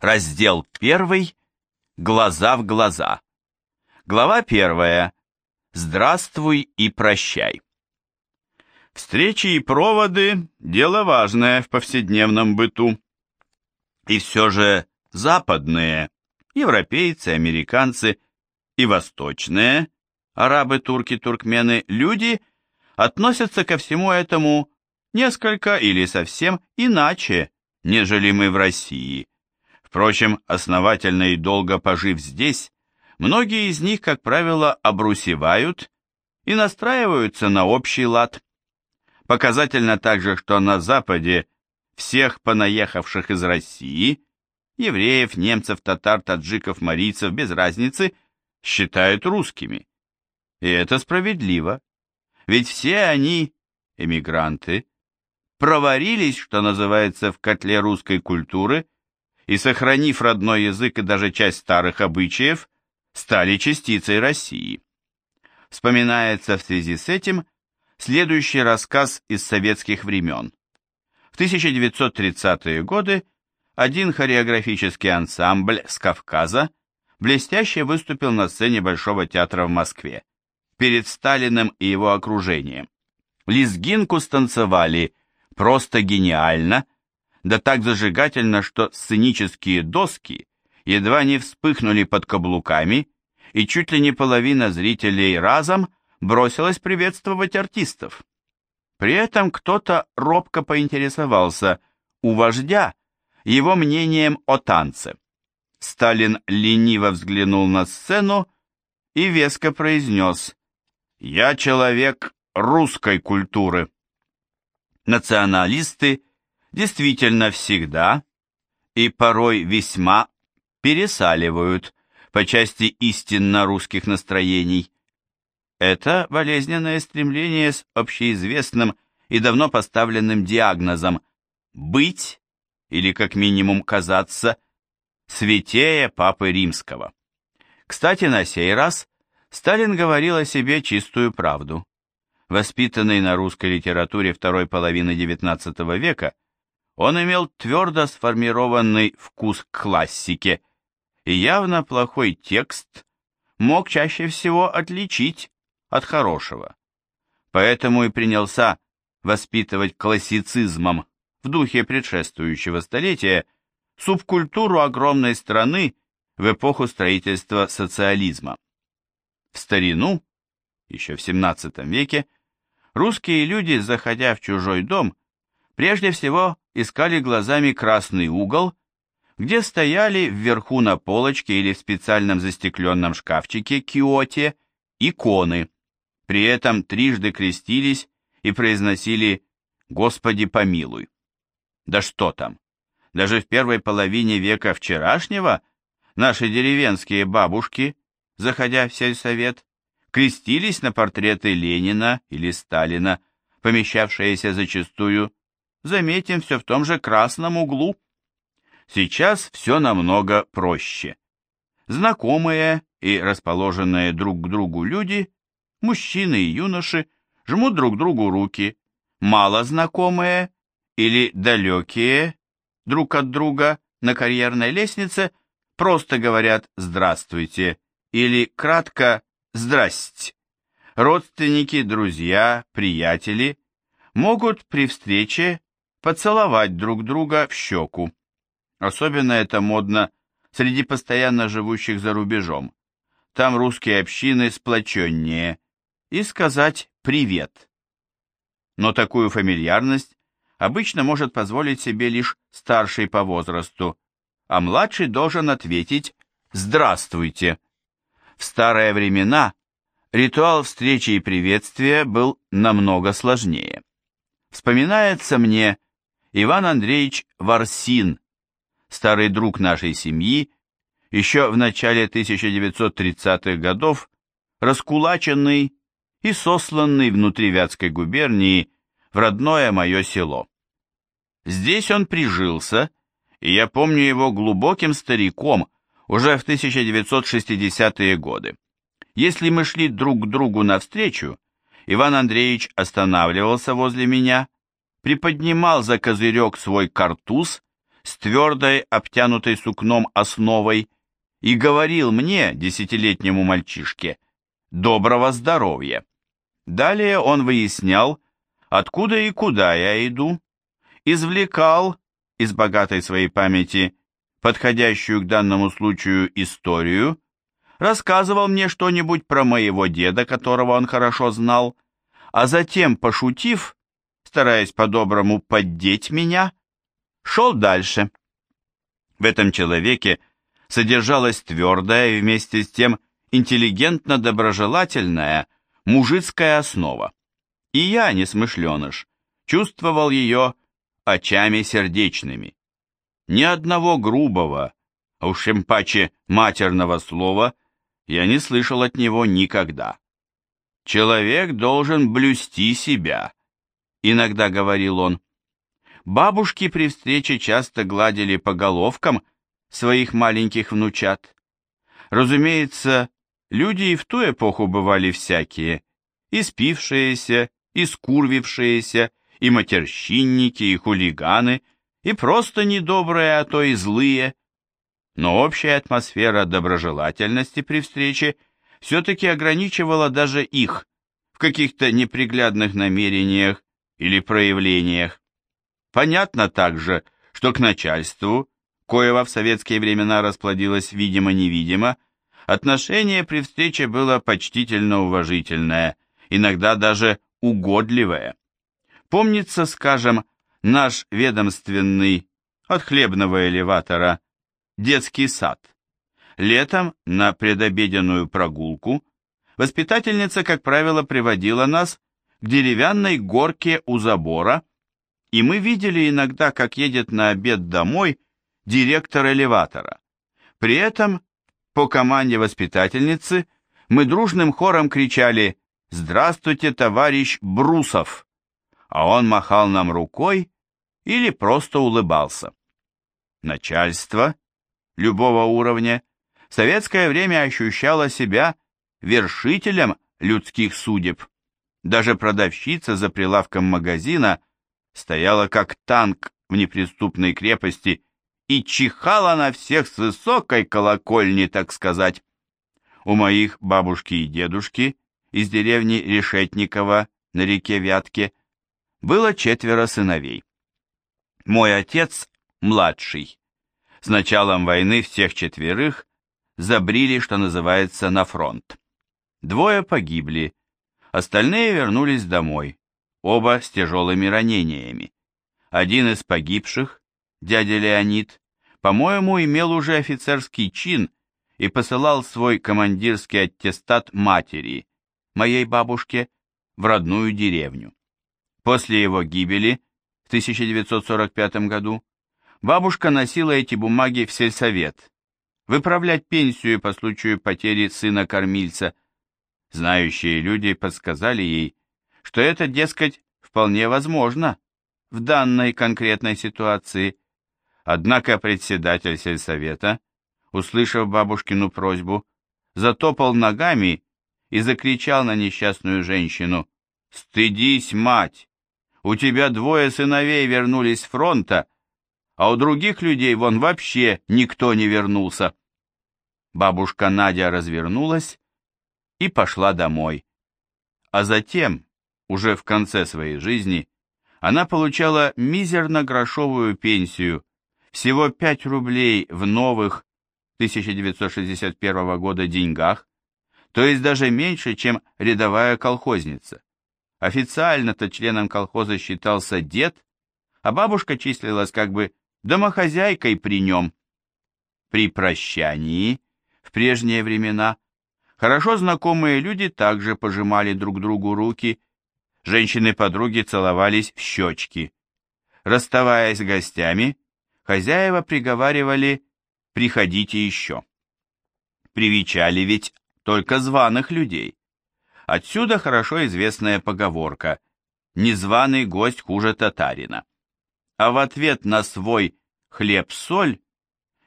Раздел 1. Глаза в глаза. Глава 1. Здравствуй и прощай. Встречи и проводы – дело важное в повседневном быту. И все же западные, европейцы, американцы и восточные, арабы, турки, туркмены, люди относятся ко всему этому несколько или совсем иначе, нежели мы в России. Впрочем, основательно и долго пожив здесь, многие из них, как правило, обрусевают и настраиваются на общий лад. Показательно также, что на Западе всех понаехавших из России, евреев, немцев, татар, таджиков, марийцев, без разницы, считают русскими. И это справедливо, ведь все они, эмигранты, проварились, что называется, в котле русской культуры и, сохранив родной язык и даже часть старых обычаев, стали частицей России. Вспоминается в связи с этим следующий рассказ из советских времен. В 1930-е годы один хореографический ансамбль с Кавказа блестяще выступил на сцене Большого театра в Москве перед Сталиным и его окружением. Лезгинку станцевали просто гениально, да так зажигательно, что сценические доски едва не вспыхнули под каблуками, и чуть ли не половина зрителей разом бросилась приветствовать артистов. При этом кто-то робко поинтересовался у вождя его мнением о танце. Сталин лениво взглянул на сцену и веско произнес «Я человек русской культуры». Националисты действительно всегда и порой весьма пересаливают по части истинно русских настроений. Это болезненное стремление с общеизвестным и давно поставленным диагнозом «быть» или как минимум казаться святее Папы Римского. Кстати, на сей раз Сталин говорил о себе чистую правду. Воспитанный на русской литературе второй половины XIX века, он имел твердо сформированный вкус к классике, и явно плохой текст мог чаще всего отличить от хорошего. Поэтому и принялся воспитывать классицизмом в духе предшествующего столетия субкультуру огромной страны в эпоху строительства социализма. В старину, еще в XVII веке, русские люди, заходя в чужой дом, прежде всего искали глазами красный угол, где стояли вверху на полочке или в специальном застекленном шкафчике киоте иконы. При этом трижды крестились и произносили «Господи помилуй». Да что там, даже в первой половине века вчерашнего наши деревенские бабушки, заходя в сельсовет, крестились на портреты Ленина или Сталина, помещавшиеся зачастую, заметим, все в том же красном углу. Сейчас все намного проще. Знакомые и расположенные друг к другу люди, мужчины и юноши, жмут друг другу руки, мало знакомые или далекие друг от друга на карьерной лестнице просто говорят «здравствуйте» или кратко «здрасте». Родственники, друзья, приятели могут при встрече поцеловать друг друга в щеку. Особенно это модно среди постоянно живущих за рубежом. Там русские общины сплоченнее. И сказать «привет». Но такую фамильярность обычно может позволить себе лишь старший по возрасту, а младший должен ответить «Здравствуйте». В старые времена ритуал встречи и приветствия был намного сложнее. Вспоминается мне Иван Андреевич Варсин, старый друг нашей семьи, еще в начале 1930-х годов раскулаченный и сосланный внутри Вятской губернии в родное мое село. Здесь он прижился, и я помню его глубоким стариком уже в 1960-е годы. Если мы шли друг к другу навстречу, Иван Андреевич останавливался возле меня, приподнимал за козырек свой картуз, с твердой, обтянутой сукном основой, и говорил мне, десятилетнему мальчишке, «доброго здоровья». Далее он выяснял, откуда и куда я иду, извлекал из богатой своей памяти подходящую к данному случаю историю, рассказывал мне что-нибудь про моего деда, которого он хорошо знал, а затем, пошутив, стараясь по-доброму поддеть меня, шел дальше. В этом человеке содержалась твердая и вместе с тем интеллигентно-доброжелательная мужицкая основа. И я, несмышленыш, чувствовал ее очами сердечными. Ни одного грубого, а уж тем паче матерного слова я не слышал от него никогда. «Человек должен блюсти себя», — иногда говорил он. Бабушки при встрече часто гладили по головкам своих маленьких внучат. Разумеется, люди и в ту эпоху бывали всякие, и спившиеся, и скурвившиеся, и матерщинники, и хулиганы, и просто недобрые, а то и злые. Но общая атмосфера доброжелательности при встрече все-таки ограничивала даже их в каких-то неприглядных намерениях или проявлениях. Понятно также, что к начальству, коего в советские времена расплодилось видимо-невидимо, отношение при встрече было почтительно-уважительное, иногда даже угодливое. Помнится, скажем, наш ведомственный от хлебного элеватора детский сад. Летом на предобеденную прогулку воспитательница, как правило, приводила нас к деревянной горке у забора, и мы видели иногда, как едет на обед домой директор элеватора. При этом по команде воспитательницы мы дружным хором кричали «Здравствуйте, товарищ Брусов!», а он махал нам рукой или просто улыбался. Начальство любого уровня в советское время ощущало себя вершителем людских судеб. Даже продавщица за прилавком магазина стояла как танк в неприступной крепости и чихала на всех с высокой колокольни, так сказать. У моих бабушки и дедушки из деревни Решетникова на реке Вятке было четверо сыновей. Мой отец, младший, с началом войны всех четверых забрили, что называется, на фронт. Двое погибли, остальные вернулись домой оба с тяжелыми ранениями. Один из погибших, дядя Леонид, по-моему, имел уже офицерский чин и посылал свой командирский аттестат матери, моей бабушке, в родную деревню. После его гибели в 1945 году бабушка носила эти бумаги в сельсовет, выправлять пенсию по случаю потери сына-кормильца. Знающие люди подсказали ей, что это, дескать, вполне возможно в данной конкретной ситуации. Однако председатель сельсовета, услышав бабушкину просьбу, затопал ногами и закричал на несчастную женщину «Стыдись, мать! У тебя двое сыновей вернулись с фронта, а у других людей вон вообще никто не вернулся». Бабушка Надя развернулась и пошла домой. А затем уже в конце своей жизни, она получала мизерно-грошовую пенсию, всего 5 рублей в новых 1961 года деньгах, то есть даже меньше, чем рядовая колхозница. Официально-то членом колхоза считался дед, а бабушка числилась как бы домохозяйкой при нем. При прощании, в прежние времена, хорошо знакомые люди также пожимали друг другу руки Женщины-подруги целовались в щечки. Расставаясь с гостями, хозяева приговаривали «приходите еще». Привечали ведь только званых людей. Отсюда хорошо известная поговорка «незваный гость хуже татарина». А в ответ на свой «хлеб-соль»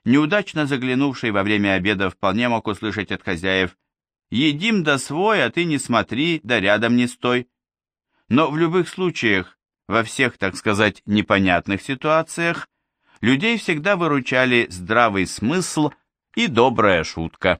неудачно заглянувший во время обеда вполне мог услышать от хозяев «Едим да свой, а ты не смотри, да рядом не стой». Но в любых случаях, во всех, так сказать, непонятных ситуациях, людей всегда выручали здравый смысл и добрая шутка.